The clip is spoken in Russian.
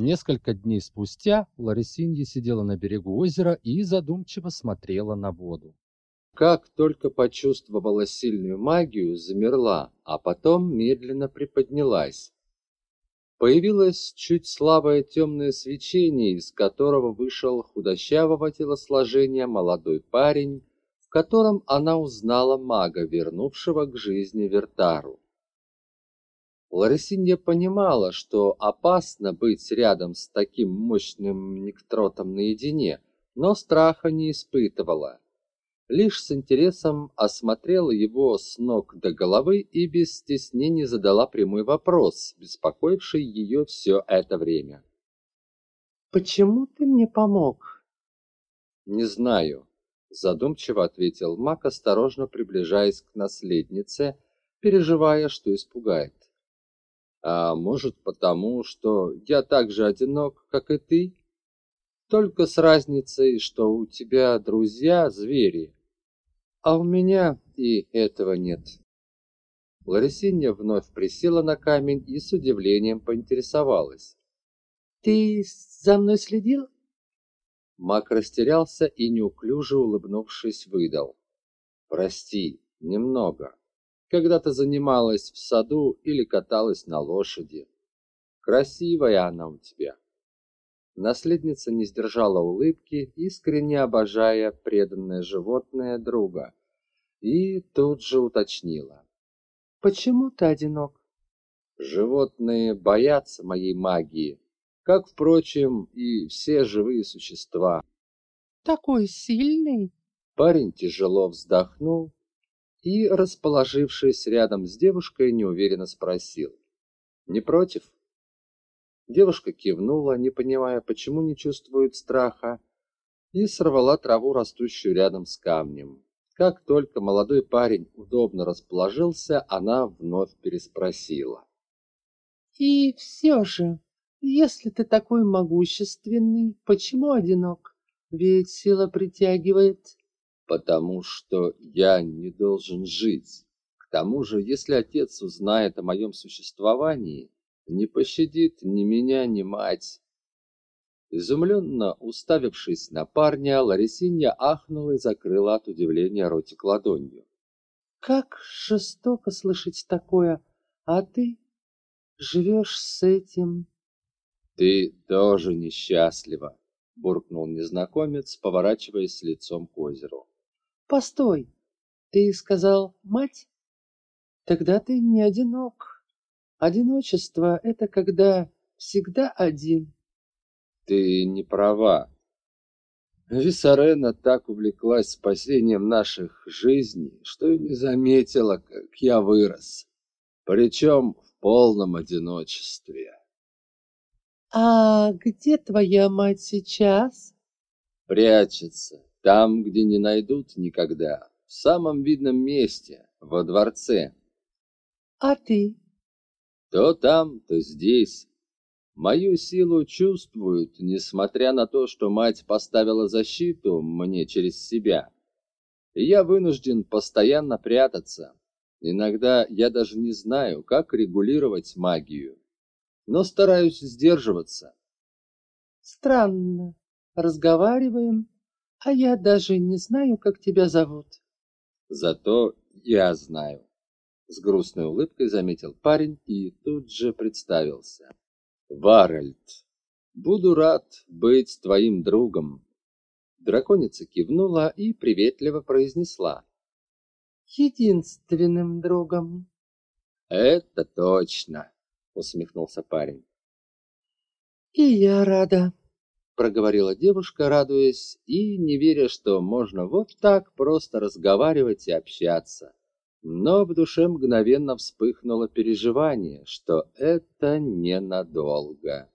Несколько дней спустя Ларисинья сидела на берегу озера и задумчиво смотрела на воду. Как только почувствовала сильную магию, замерла, а потом медленно приподнялась. Появилось чуть слабое темное свечение, из которого вышел худощавого телосложения молодой парень, в котором она узнала мага, вернувшего к жизни Вертару. Ларисинья понимала, что опасно быть рядом с таким мощным нектротом наедине, но страха не испытывала. Лишь с интересом осмотрела его с ног до головы и без стеснений задала прямой вопрос, беспокоивший ее все это время. «Почему ты мне помог?» «Не знаю», — задумчиво ответил маг, осторожно приближаясь к наследнице, переживая, что испугает. А может потому, что я так же одинок, как и ты? Только с разницей, что у тебя друзья звери, а у меня и этого нет. Ларисинья вновь присела на камень и с удивлением поинтересовалась. «Ты за мной следил?» Мак растерялся и, неуклюже улыбнувшись, выдал. «Прости, немного когда ты занималась в саду или каталась на лошади. Красивая она у тебя. Наследница не сдержала улыбки, искренне обожая преданное животное друга, и тут же уточнила. «Почему ты одинок?» «Животные боятся моей магии, как, впрочем, и все живые существа». «Такой сильный?» Парень тяжело вздохнул и, расположившись рядом с девушкой, неуверенно спросил. «Не против?» Девушка кивнула, не понимая, почему не чувствует страха, и сорвала траву, растущую рядом с камнем. Как только молодой парень удобно расположился, она вновь переспросила. «И все же, если ты такой могущественный, почему одинок? Ведь сила притягивает потому что я не должен жить. К тому же, если отец узнает о моем существовании, не пощадит ни меня, ни мать. Изумленно уставившись на парня, Ларисинья ахнула и закрыла от удивления ротик ладонью. «Как жестоко слышать такое, а ты живешь с этим?» «Ты тоже несчастлива», — буркнул незнакомец, поворачиваясь лицом к озеру. Постой, ты сказал мать? Тогда ты не одинок. Одиночество — это когда всегда один. Ты не права. Виссарена так увлеклась спасением наших жизней, что и не заметила, как я вырос. Причем в полном одиночестве. А где твоя мать сейчас? Прячется там, где не найдут никогда, в самом видном месте, во дворце. А ты? То там, то здесь. Мою силу чувствуют, несмотря на то, что мать поставила защиту мне через себя. И я вынужден постоянно прятаться. Иногда я даже не знаю, как регулировать магию. Но стараюсь сдерживаться. Странно. Разговариваем, а я даже не знаю, как тебя зовут. Зато я знаю. С грустной улыбкой заметил парень и тут же представился. Варальд, буду рад быть твоим другом. Драконица кивнула и приветливо произнесла. Единственным другом. Это точно, усмехнулся парень. И я рада, проговорила девушка, радуясь и не веря, что можно вот так просто разговаривать и общаться. Но в душе мгновенно вспыхнуло переживание, что это ненадолго.